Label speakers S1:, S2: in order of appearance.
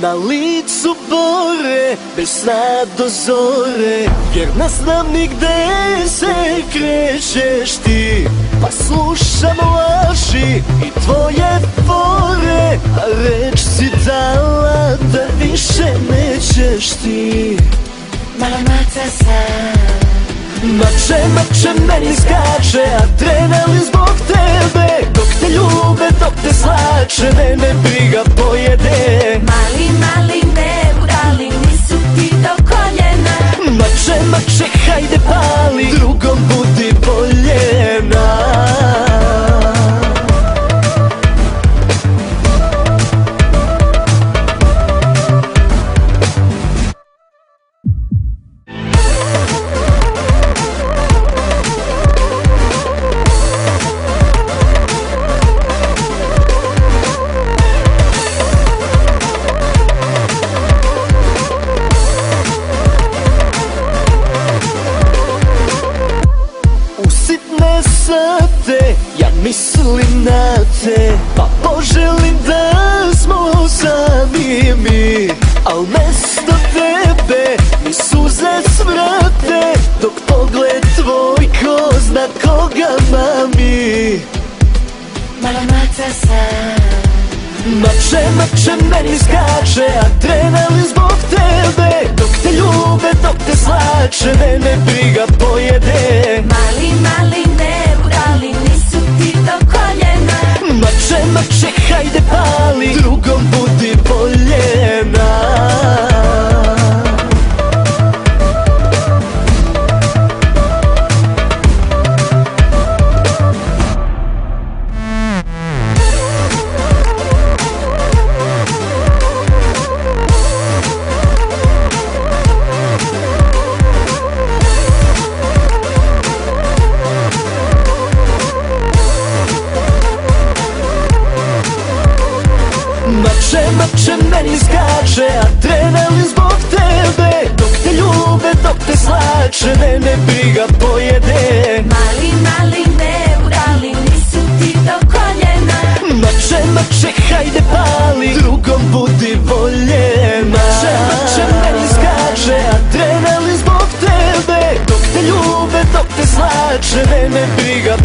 S1: Na licu bore, bez sna do zore Jer ne znam ni gde se krećeš ti. Pa slušam laži i tvoje fore A reč si dala da više nećeš ti.
S2: Malo maca sam.
S1: Mače, mače meni skače Adrenalin zbog tebe. Dok te ljube, dok te slače Mene briga pojede sate ja mislim na te. Pa poželim da smo sami mi. Al mesto tebe mi suze svrate Dok pogled tvoj ko zna koga mami.
S2: Malo maca sam.
S1: Mače, mače meni skače Adrenalin zbog tebe. Dok te ljube, dok te slače Mene briga mače meni skače Adrenalin zbog tebe. Dok te ljube, dok te slače Mene briga pojede.
S2: Mali, mali, ne urali Nisu ti do koljena.
S1: Mače, mače, hajde pali Drugom budi voljena. Mače, mače, meni skače Adrenalin zbog tebe. Dok te ljube, dok te slače Mene briga